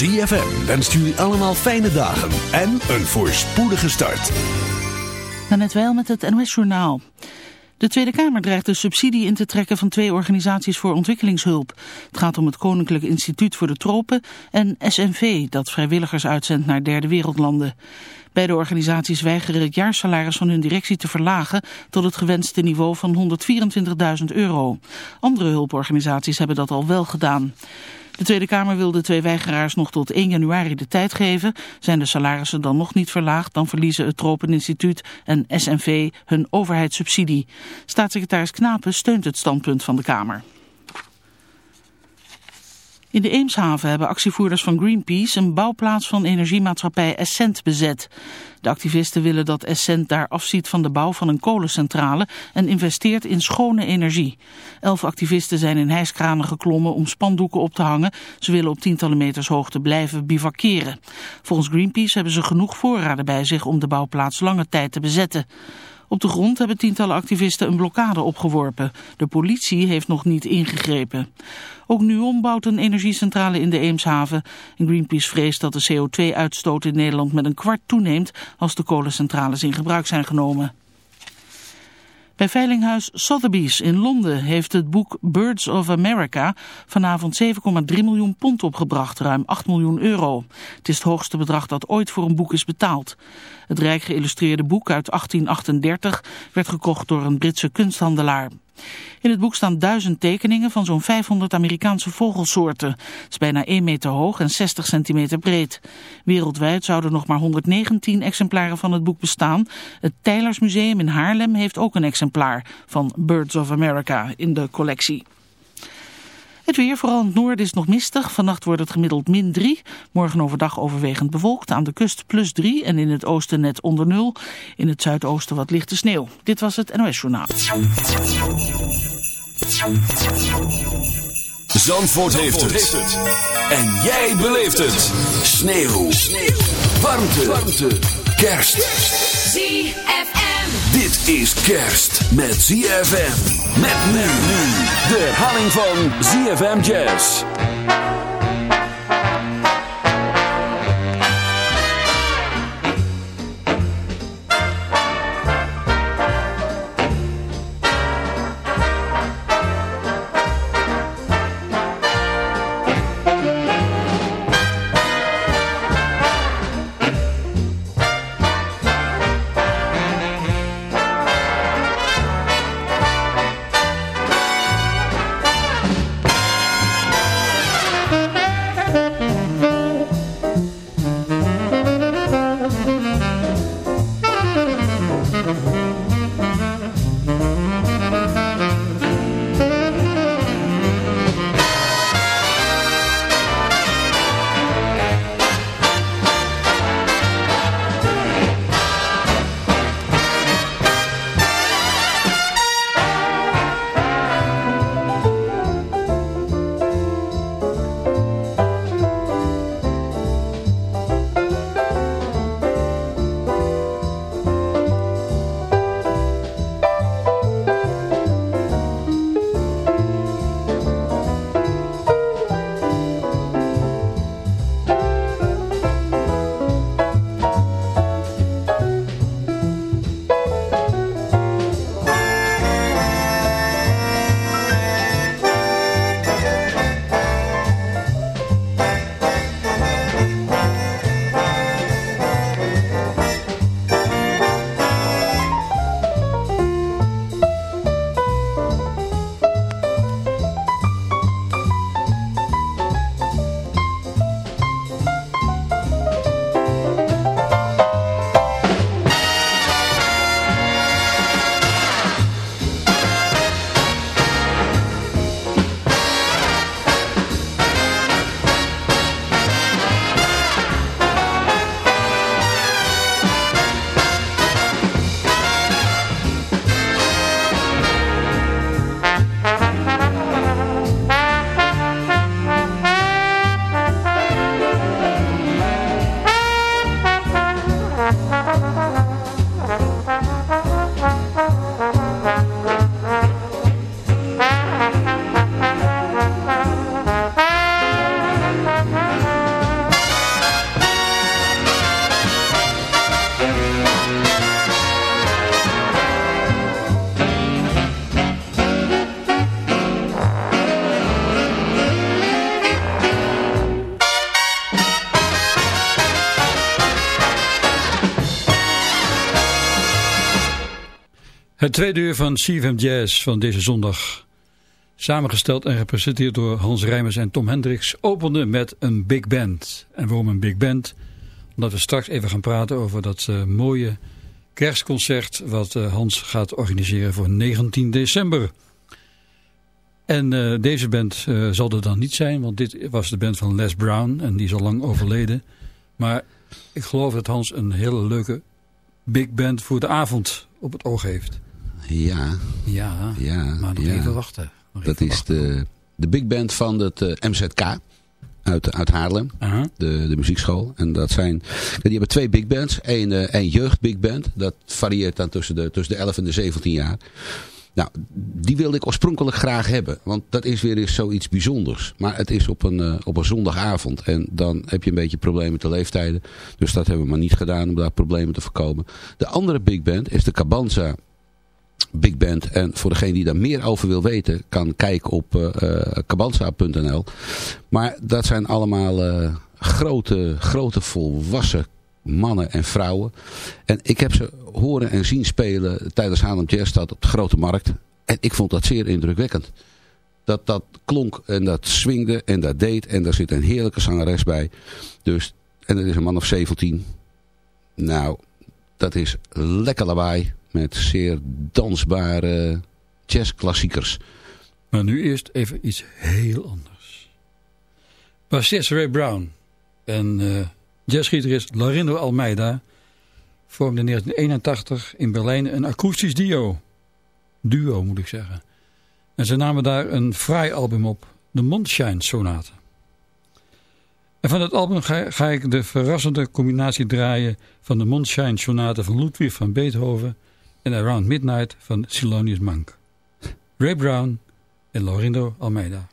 ZFM wenst jullie allemaal fijne dagen en een voorspoedige start. net wel met het NOS Journaal. De Tweede Kamer dreigt de subsidie in te trekken van twee organisaties voor ontwikkelingshulp. Het gaat om het Koninklijk Instituut voor de Tropen en SNV, dat vrijwilligers uitzendt naar derde wereldlanden. Beide organisaties weigeren het jaarsalaris van hun directie te verlagen tot het gewenste niveau van 124.000 euro. Andere hulporganisaties hebben dat al wel gedaan. De Tweede Kamer wil de twee weigeraars nog tot 1 januari de tijd geven. Zijn de salarissen dan nog niet verlaagd, dan verliezen het Tropeninstituut en SNV hun overheidssubsidie. Staatssecretaris Knapen steunt het standpunt van de Kamer. In de Eemshaven hebben actievoerders van Greenpeace een bouwplaats van energiemaatschappij Essent bezet. De activisten willen dat Essent daar afziet van de bouw van een kolencentrale en investeert in schone energie. Elf activisten zijn in hijskranen geklommen om spandoeken op te hangen. Ze willen op tientallen meters hoogte blijven bivakeren. Volgens Greenpeace hebben ze genoeg voorraden bij zich om de bouwplaats lange tijd te bezetten. Op de grond hebben tientallen activisten een blokkade opgeworpen. De politie heeft nog niet ingegrepen. Ook NUON bouwt een energiecentrale in de Eemshaven. Greenpeace vreest dat de CO2-uitstoot in Nederland met een kwart toeneemt als de kolencentrales in gebruik zijn genomen. Bij veilinghuis Sotheby's in Londen heeft het boek Birds of America vanavond 7,3 miljoen pond opgebracht, ruim 8 miljoen euro. Het is het hoogste bedrag dat ooit voor een boek is betaald. Het rijk geïllustreerde boek uit 1838 werd gekocht door een Britse kunsthandelaar. In het boek staan duizend tekeningen van zo'n 500 Amerikaanse vogelsoorten. Het is bijna 1 meter hoog en 60 centimeter breed. Wereldwijd zouden nog maar 119 exemplaren van het boek bestaan. Het Tijlersmuseum in Haarlem heeft ook een exemplaar van Birds of America in de collectie. Het weer, vooral in het noorden, is nog mistig. Vannacht wordt het gemiddeld min 3. Morgen overdag overwegend bewolkt. Aan de kust plus 3 en in het oosten net onder 0. In het zuidoosten wat lichte sneeuw. Dit was het NOS Journaal. Zandvoort, heeft, het. En jij beleeft het. Sneeuw. sneeuw. Warmte. Warmte. Kerst. ZFM. Dit is kerst met ZFM. Met nu. De herhaling van ZFM Jazz. Tweede uur van CFM Jazz van deze zondag. Samengesteld en gepresenteerd door Hans Rijmers en Tom Hendricks opende met een big band. En waarom een big band? Omdat we straks even gaan praten over dat uh, mooie kerstconcert wat uh, Hans gaat organiseren voor 19 december. En uh, deze band zal er dan niet zijn, want dit was de band van Les Brown en die is al lang overleden. Maar ik geloof dat Hans een hele leuke big band voor de avond op het oog heeft. Ja. Ja, ja maar nog ja. even wachten. Nog dat even is wachten. de, de big band van het uh, MZK uit, uit Haarlem. De, de muziekschool. En dat zijn, die hebben twee big bands. Eén uh, een jeugd big band. Dat varieert dan tussen de, tussen de 11 en de 17 jaar. Nou, die wilde ik oorspronkelijk graag hebben. Want dat is weer eens zoiets bijzonders. Maar het is op een, uh, op een zondagavond. En dan heb je een beetje problemen met de leeftijden. Dus dat hebben we maar niet gedaan om daar problemen te voorkomen. De andere big band is de Cabanza Big Band. En voor degene die daar meer over wil weten, kan kijken op uh, cabanza.nl. Maar dat zijn allemaal uh, grote, grote volwassen mannen en vrouwen. En ik heb ze horen en zien spelen tijdens Haarlem Jazzstad op de Grote Markt. En ik vond dat zeer indrukwekkend. Dat dat klonk en dat swingde en dat deed. En daar zit een heerlijke zangeres bij. Dus, en het is een man of 17. Nou, dat is lekker lawaai. Met zeer dansbare jazzklassiekers. Maar nu eerst even iets heel anders. Bassist Ray Brown en uh, jazzgitarist Larindo Almeida vormden in 1981 in Berlijn een akoestisch duo. Duo moet ik zeggen. En ze namen daar een fraai album op, de Mondshine Sonate. En van het album ga, ga, ik de verrassende combinatie draaien van de Mondshine Sonate van Ludwig van Beethoven en Around Midnight van Thelonious Monk. Ray Brown en Lorindo Almeida.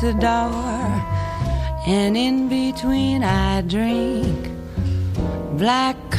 The door, and in between I drink black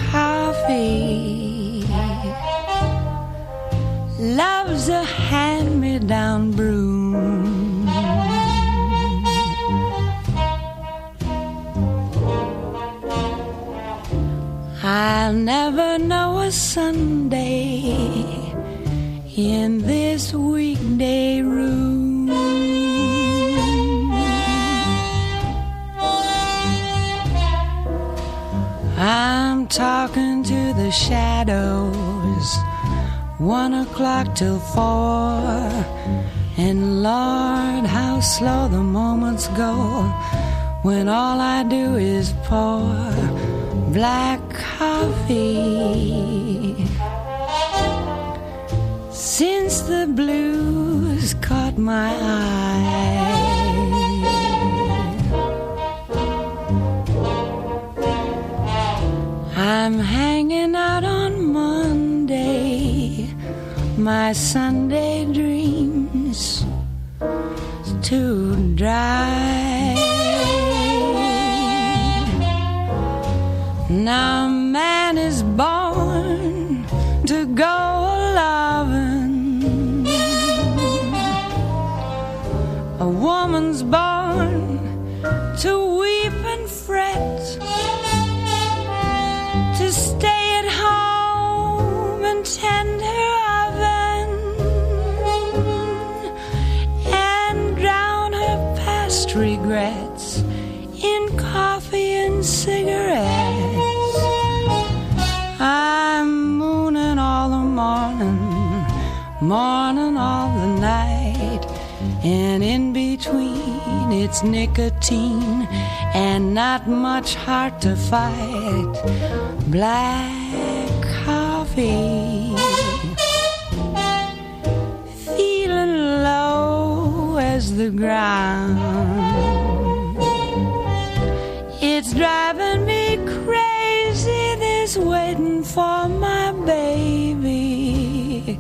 my eye. I'm hanging out on Monday, my Sunday it's nicotine and not much heart to fight. Black coffee, feeling low as the ground. It's driving me crazy, this waiting for my baby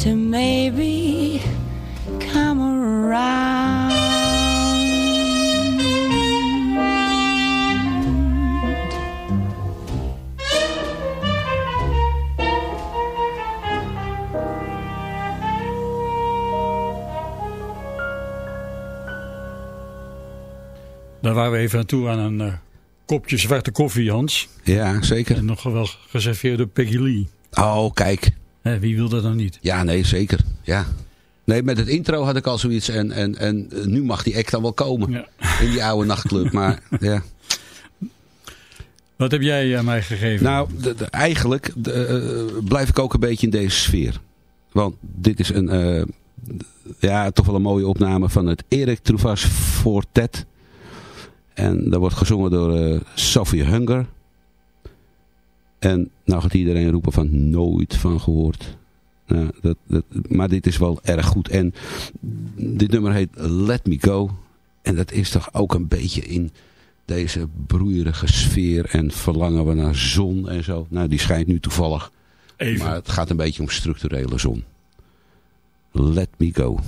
to maybe come around. Daar waren we even naartoe aan een eh, kopje zwarte koffie, Hans. Ja, zeker. En nog wel geserveerd door Peggy Lee. Oh, kijk. Hè, wie wil dat dan niet? Ja, nee, zeker. Ja. Nee, met het intro had ik al zoiets. En, en, en eh, nu mag die act dan wel komen. Ja. In die oude nachtclub. Maar ja. Wat heb jij aan mij gegeven? Nou, de- de- eigenlijk de, eh, blijf ik ook een beetje in deze sfeer. Want dit is een, ja, toch wel een mooie opname van het Erik Trouvas Fortet. En dat wordt gezongen door eh, Sophie Hunger. En nou gaat iedereen roepen van nooit van gehoord. Nou, dat, dat, maar dit is wel erg goed. En dit nummer heet Let Me Go. En dat is toch ook een beetje in deze broeierige sfeer. En verlangen we naar zon en zo. Nou, die schijnt nu toevallig. even. Maar het gaat een beetje om structurele zon. Let Me Go.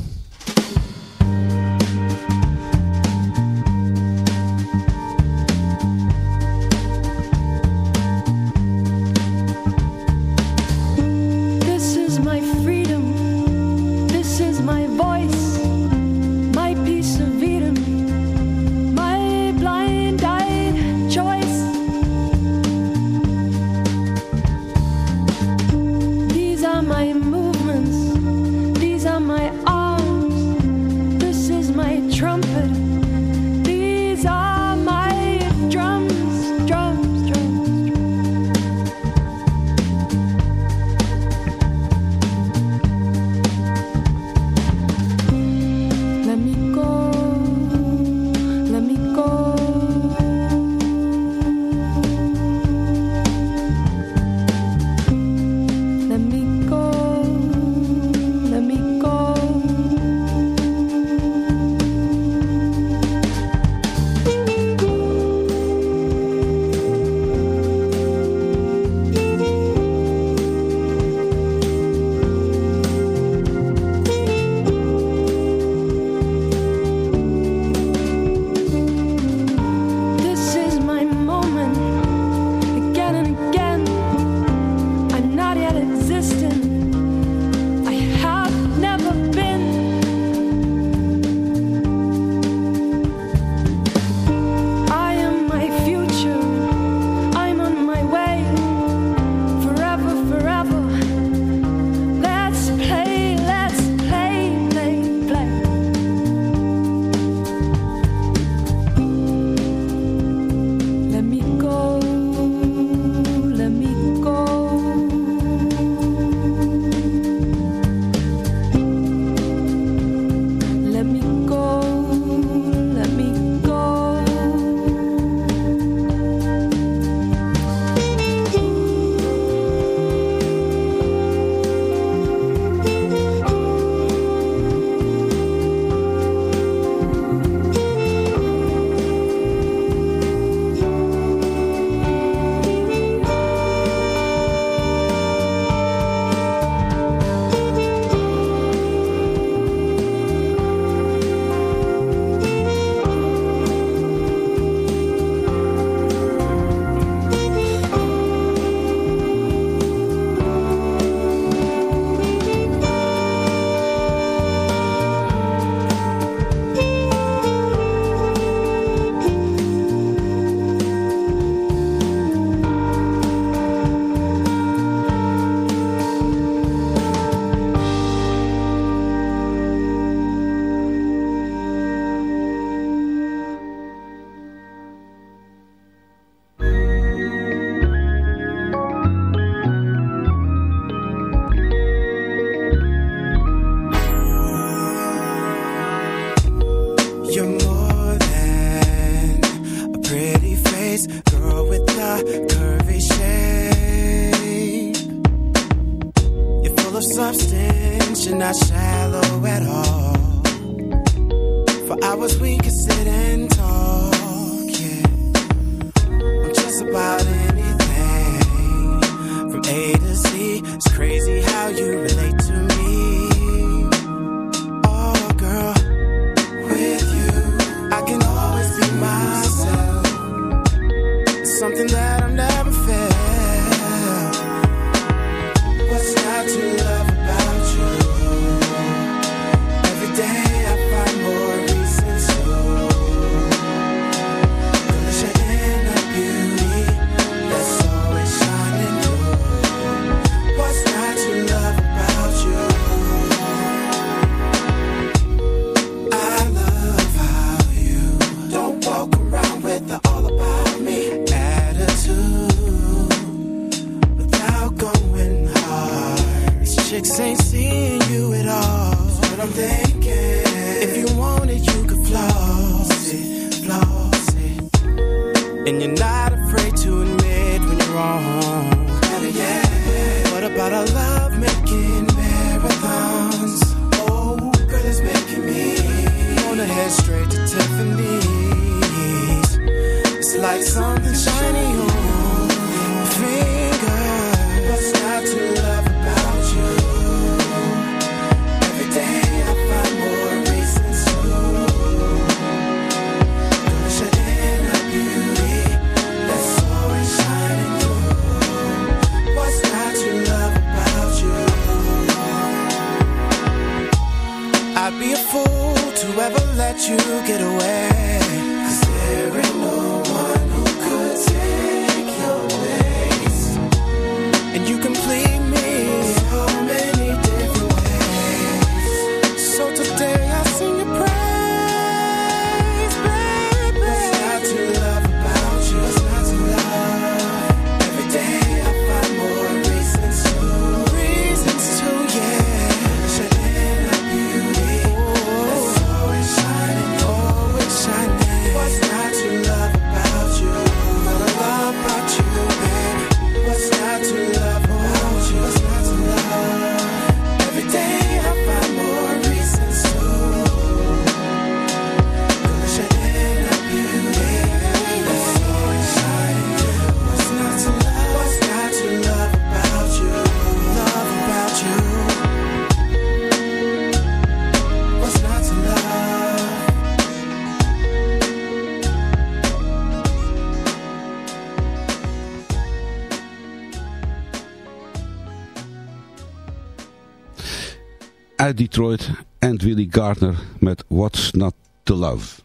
Gardner met What's Not To Love.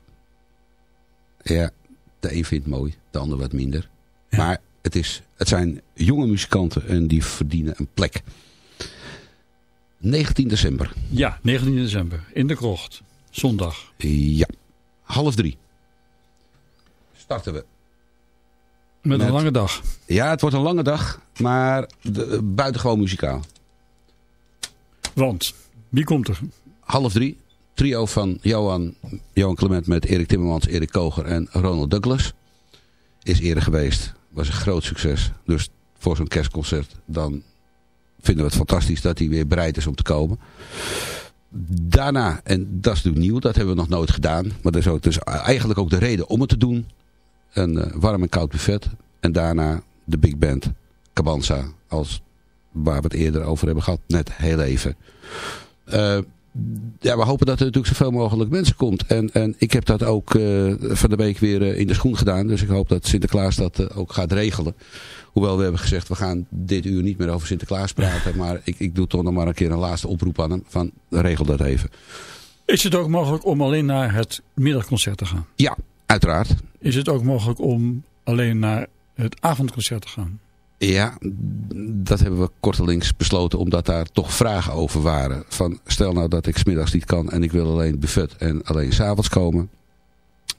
Ja, de een vindt het mooi, de ander wat minder. Maar het, is, het zijn jonge muzikanten en die verdienen een plek. 19 december. Ja, 19 december. In de krocht. Zondag. Ja, half drie. Starten we. Met, Met- een lange dag. Ja, het wordt een lange dag, maar de, buitengewoon muzikaal. Want, wie komt er? Half drie, trio van Johan, Johan Clement met Erik Timmermans, Erik Koger en Ronald Douglas. Is eerder geweest, was een groot succes. Dus voor zo'n kerstconcert, dan vinden we het fantastisch dat hij weer bereid is om te komen. Daarna, en dat is natuurlijk nieuw, dat hebben we nog nooit gedaan. Maar dat is ook dus eigenlijk ook de reden om het te doen. Een eh, warm en koud buffet. En daarna de big band Cabanza, als waar we het eerder over hebben gehad, net heel even. Eh, ja, we hopen dat er natuurlijk zoveel mogelijk mensen komt. En, en ik heb dat ook eh, van de week weer eh, in de schoen gedaan. Dus ik hoop dat Sinterklaas dat eh, ook gaat regelen. Hoewel we hebben gezegd, we gaan dit uur niet meer over Sinterklaas praten. Maar ik, ik doe toch nog maar een keer een laatste oproep aan hem. Van, regel dat even. Is het ook mogelijk om alleen naar het middagconcert te gaan? Ja, uiteraard. Is het ook mogelijk om alleen naar het avondconcert te gaan? Ja, dat hebben we kortelings besloten omdat daar toch vragen over waren. Van stel nou dat ik smiddags niet kan en ik wil alleen buffet en alleen s'avonds komen.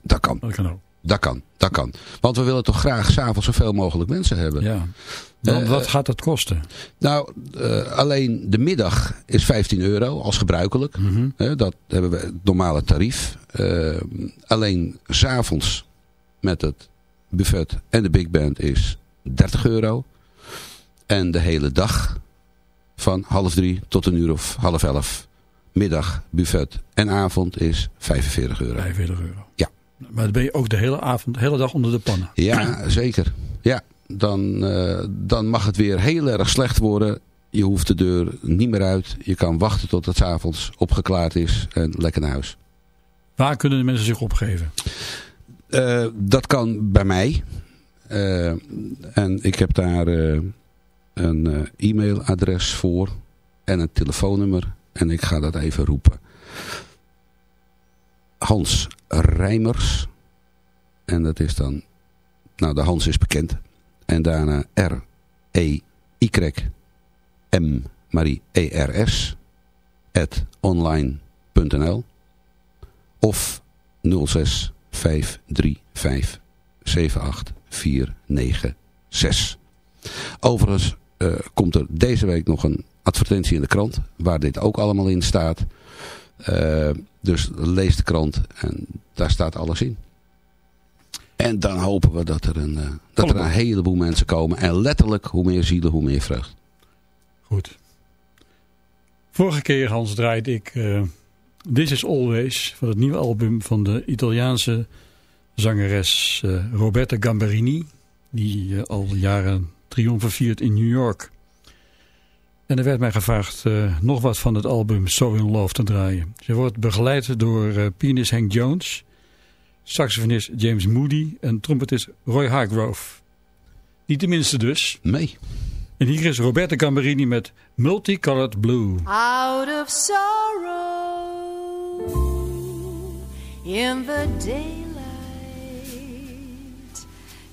Dat kan, Dat kan ook. dat kan, dat kan. Want we willen toch graag s'avonds zoveel mogelijk mensen hebben. Ja. Want Eh, wat gaat dat kosten? Nou, eh, alleen de middag is 15 euro als gebruikelijk. Mhm. Dat hebben we het normale tarief. Eh, alleen s'avonds met het buffet en de big band is 30 euro. En de hele dag van half drie tot een uur of half elf. Middag, buffet en avond is 45 euro. 45 euro. Ja. Maar dan ben je ook de hele avond, de hele dag onder de pannen. Ja, zeker. Ja, dan, eh, dan mag het weer heel erg slecht worden. Je hoeft de deur niet meer uit. Je kan wachten tot het avonds opgeklaard is en lekker naar huis. Waar kunnen de mensen zich opgeven? Eh, dat kan bij mij. Eh, en ik heb daar een eh, e-mailadres voor en een telefoonnummer. En ik ga dat even roepen. Hans Rijmers. En dat is dan... Nou, de Hans is bekend. En daarna R-E-Y-M Marie E-R-S at online.nl of 06 535 78496. Overigens eh, komt er deze week nog een advertentie in de krant waar dit ook allemaal in staat. Eh, dus lees de krant en daar staat alles in. En dan hopen we dat er een, eh, dat er een heleboel mensen komen. En letterlijk, hoe meer zielen, hoe meer vreugd. Goed. Vorige keer, Hans, draaide ik eh, This Is Always van het nieuwe album van de Italiaanse zangeres Roberta Gambarini. Die al jaren triomfen viert in New York. En er werd mij gevraagd eh, nog wat van het album So In Love te draaien. Ze wordt begeleid door eh, pianist Hank Jones, saxofonist James Moody en trompetist Roy Hargrove. Niet de minste dus. Mee. En hier is Roberta Gambarini met Multicolored Blue. Out of sorrow in the daylight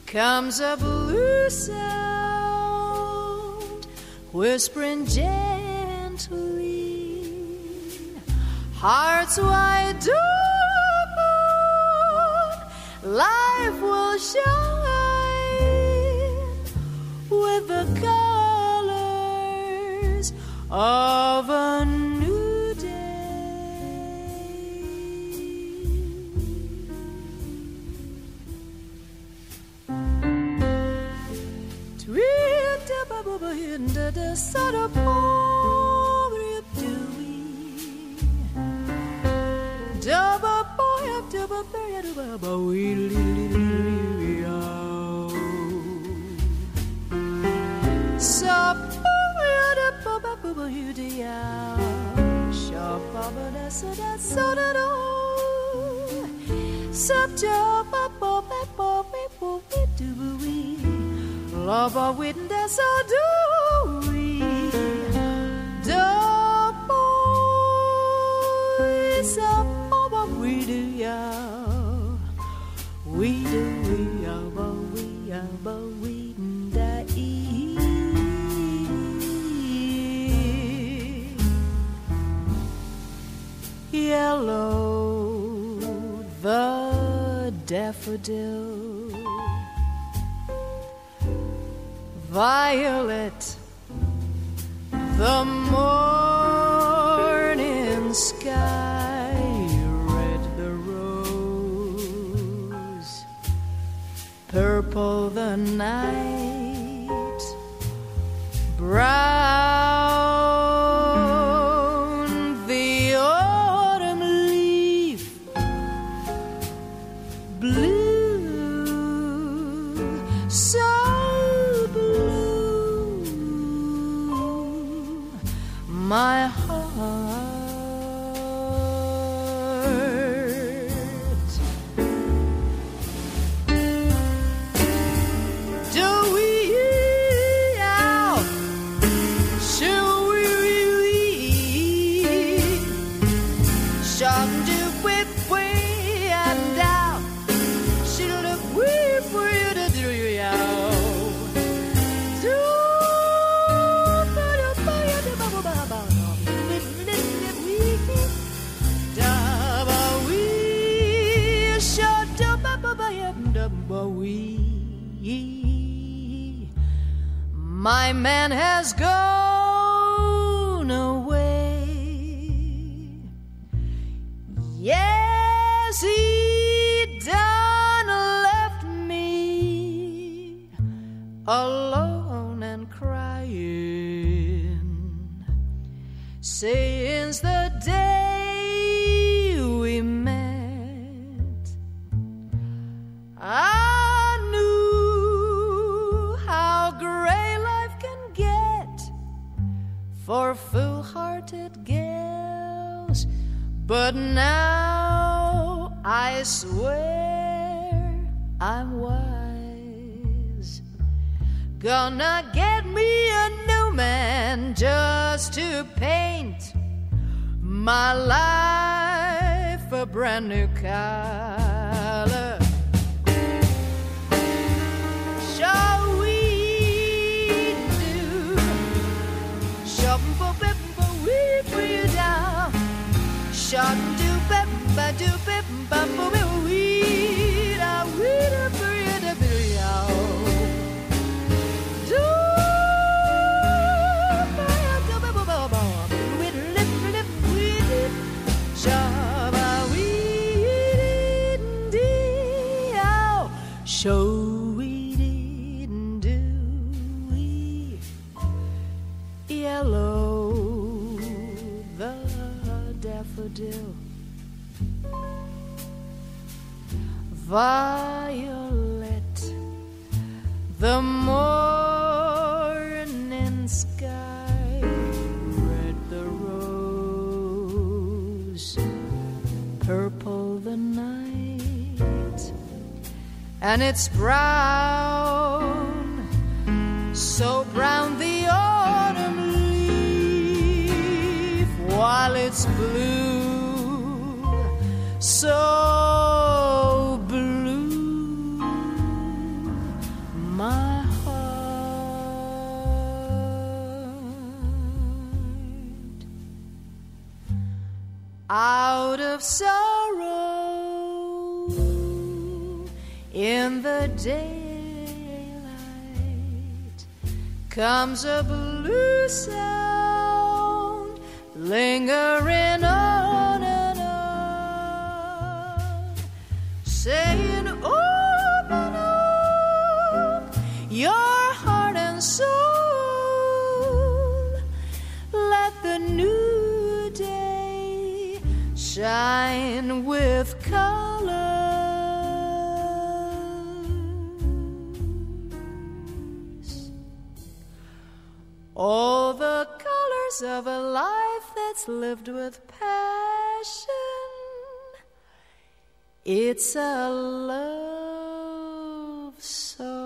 comes a blue sound whispering gently hearts wide open life will shine with the colors of a the the and it's bright. daylight comes a blue sound lingering on and on, saying, Open up your heart and soul, let the new day shine with lived with passion. It's a love song.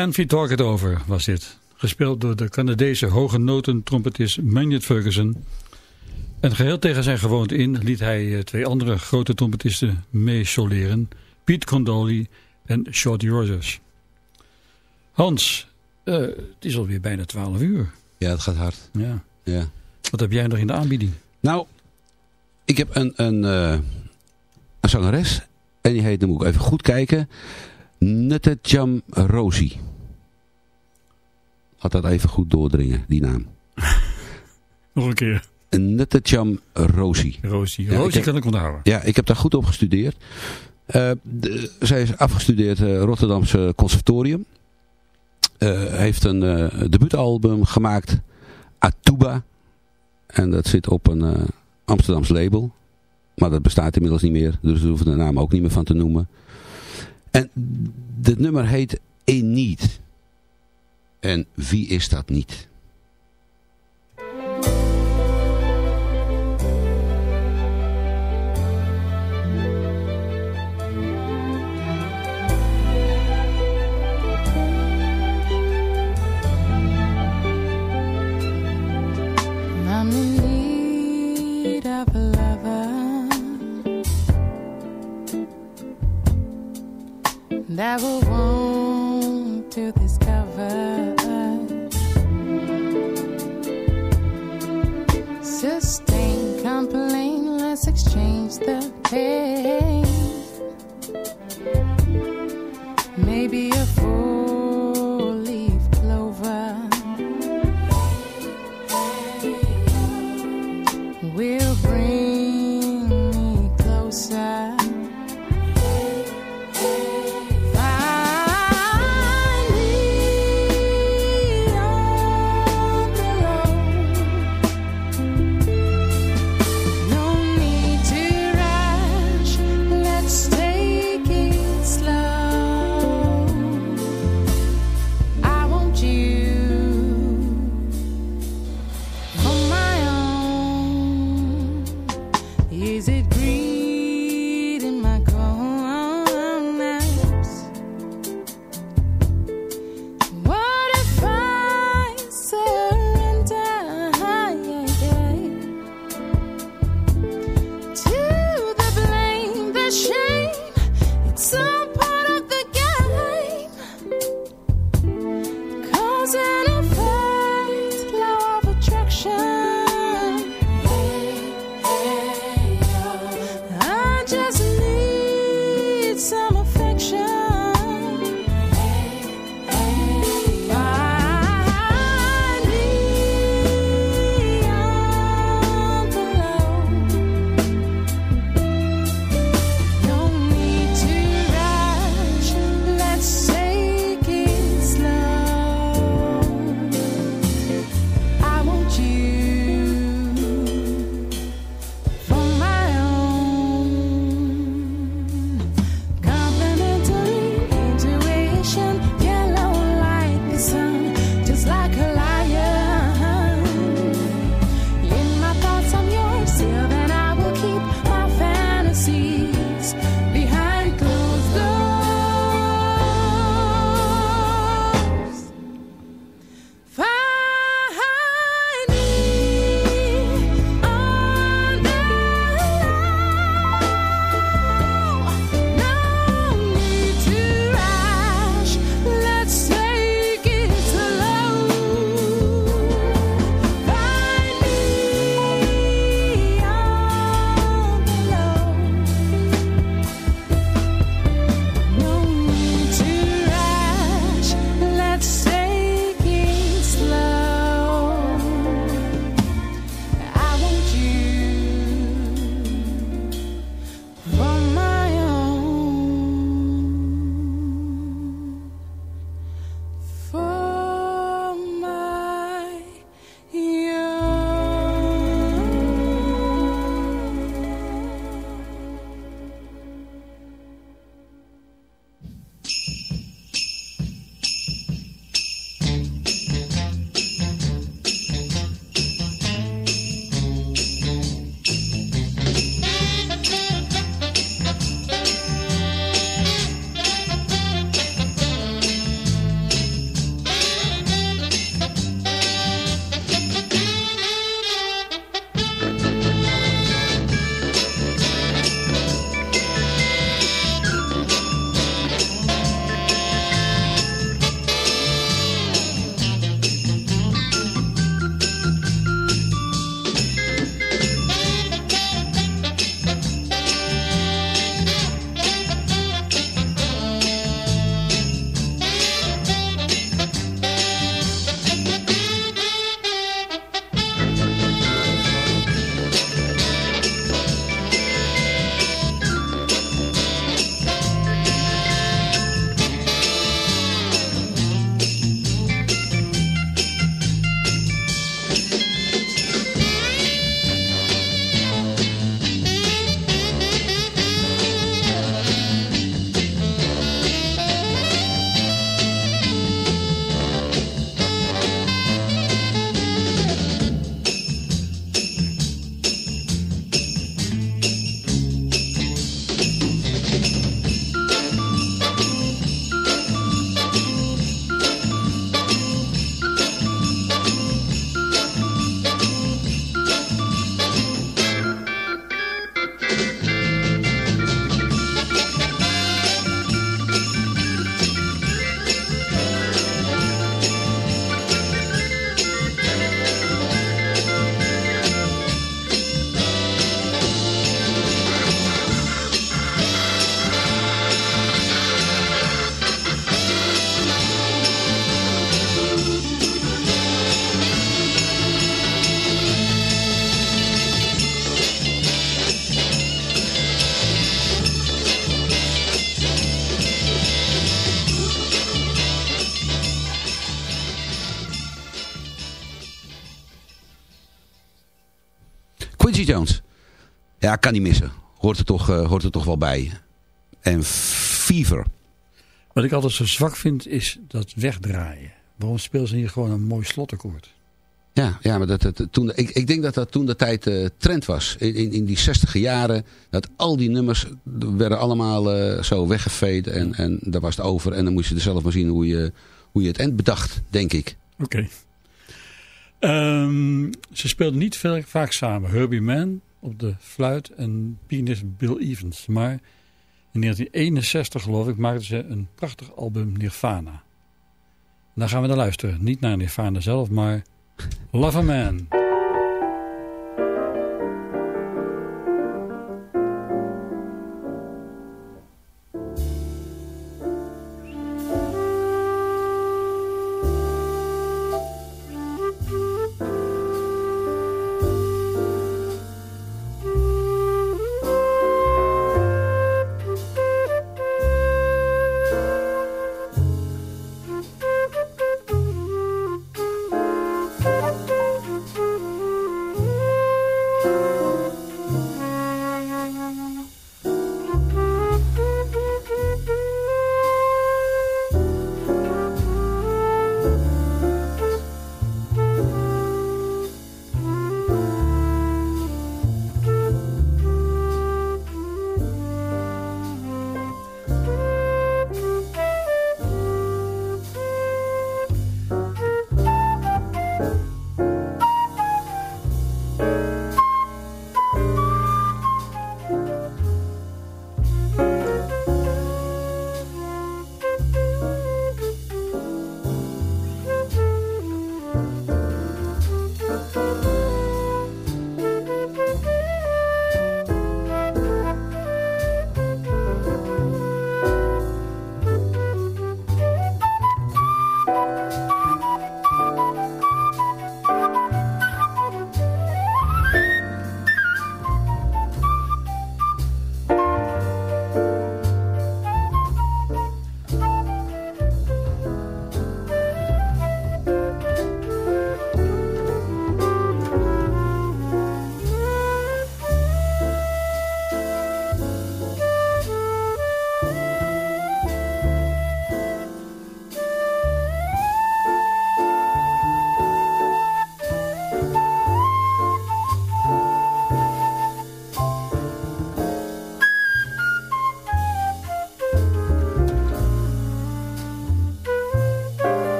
Can't We Talk It Over was dit. Gespeeld door de Canadese hoge noten trompetist Maynard Ferguson. En geheel tegen zijn gewoonte in liet hij eh, twee andere grote trompetisten mee soleren. Pete Condoli en Shorty Rogers. Hans, uh, het is alweer bijna 12 uur. Ja, het gaat hard. Ja. ja. Wat heb jij nog in de aanbieding? Nou, ik heb een, een, uh, een zangeres. En die heet, dan moet ik even goed kijken. Nuttetjam Rosie. Had dat even goed doordringen, die naam. Nog een keer. Nuttetjam Rosie. Rosie, ja, Rosie ik kan ik onthouden. Ja, ik heb daar goed op gestudeerd. Uh, de, zij is afgestudeerd uh, Rotterdamse Conservatorium. Uh, heeft een debuutalbum gemaakt, Atuba. En dat zit op een Amsterdams label. Maar dat bestaat inmiddels niet meer, dus we hoeven de naam ook niet meer van te noemen. En dit nummer heet In Niet. En wie is dat niet? That will want to discover Sustain, complain, let's exchange the pain. Maybe a four-leaf is it good? Ja, kan niet missen. Hoort er toch, eh, hoort er toch wel bij. En Fever. Wat ik altijd zo zwak vind is dat wegdraaien. Waarom spelen ze hier gewoon een mooi slotakkoord? Ja, ja maar dat, dat, toen, ik, ik denk dat dat toen de tijd uh, trend was. In, in, in die zestiger jaren. Dat al die nummers werden allemaal uh, zo weggeveed. En, en daar was het over. En dan moest je er zelf maar zien hoe je, hoe je het eind bedacht, denk ik. Oké. Okay. Um, ze speelden niet veel, vaak samen. Herbie Mann op de fluit en pianist Bill Evans. Maar in 1961 geloof ik maakten ze een prachtig album Nirvana. En daar gaan we naar luisteren. Niet naar Nirvana zelf, maar Love a Man.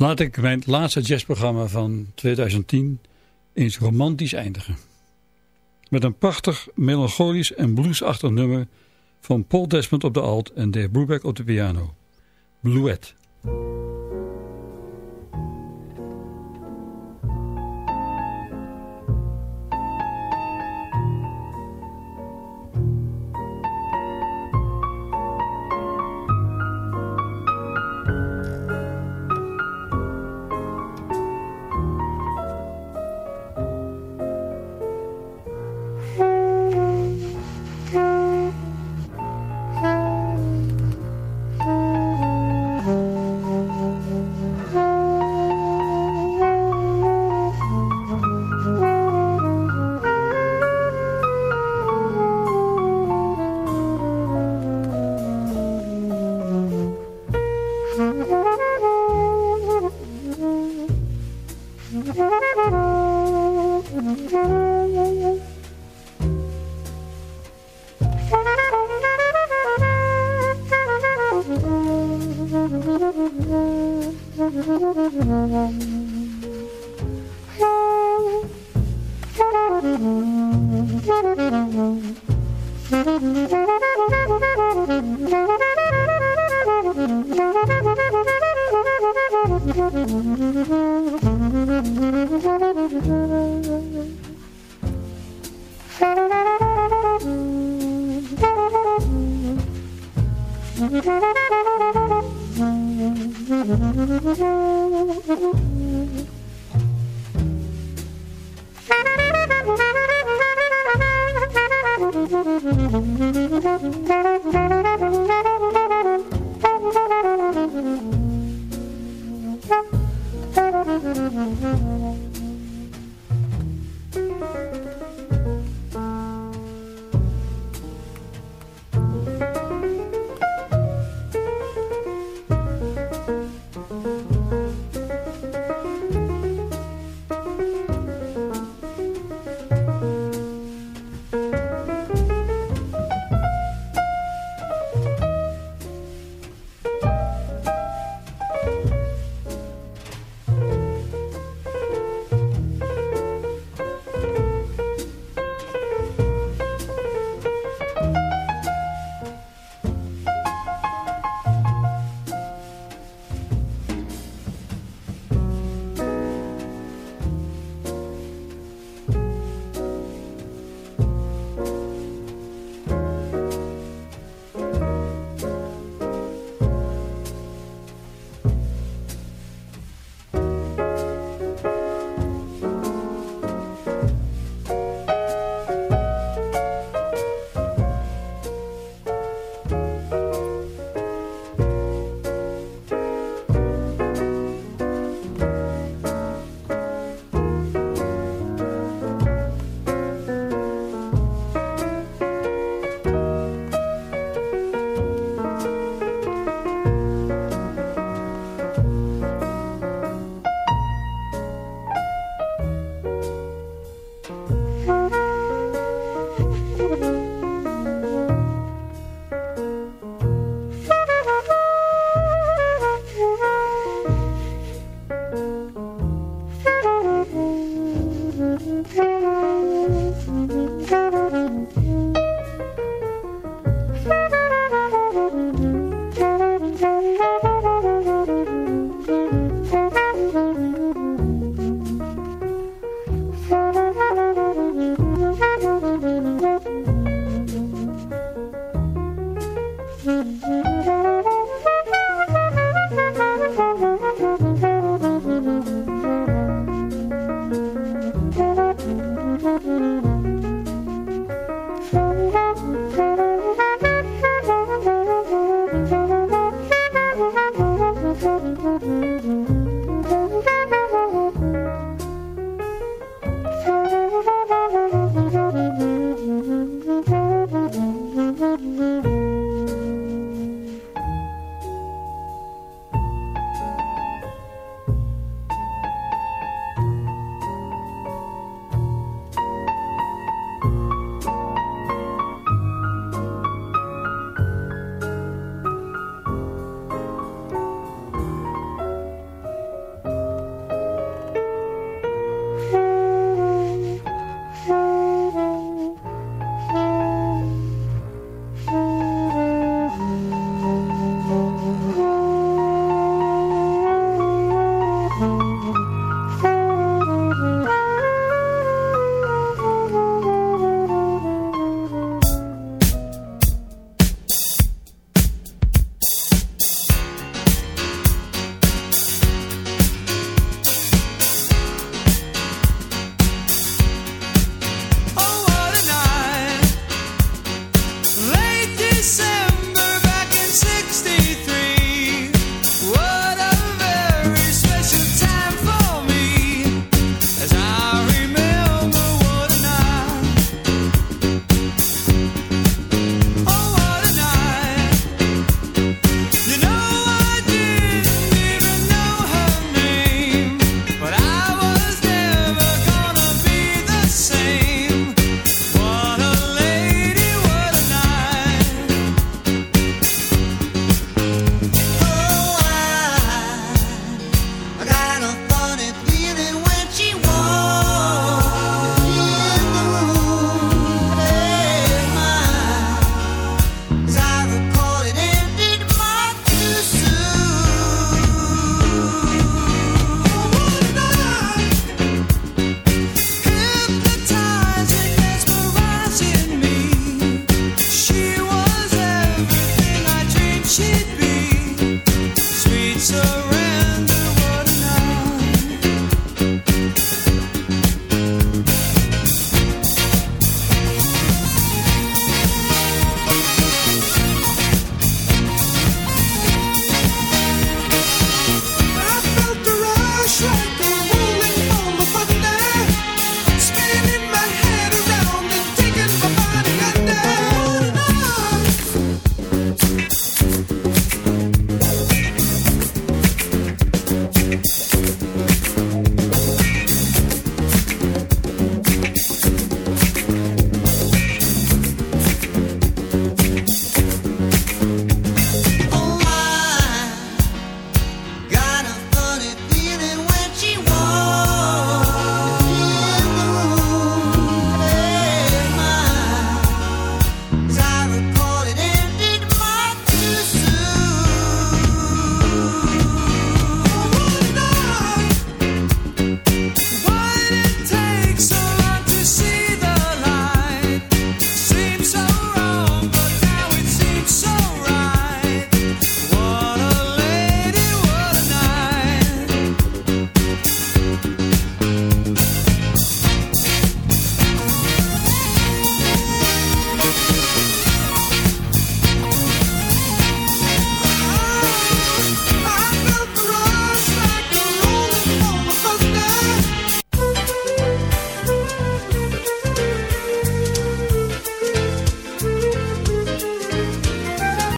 Laat ik mijn laatste jazzprogramma van 2010 eens romantisch eindigen. Met een prachtig melancholisch en bluesachtig nummer van Paul Desmond op de alt en Dave Brubeck op de piano. Bluet.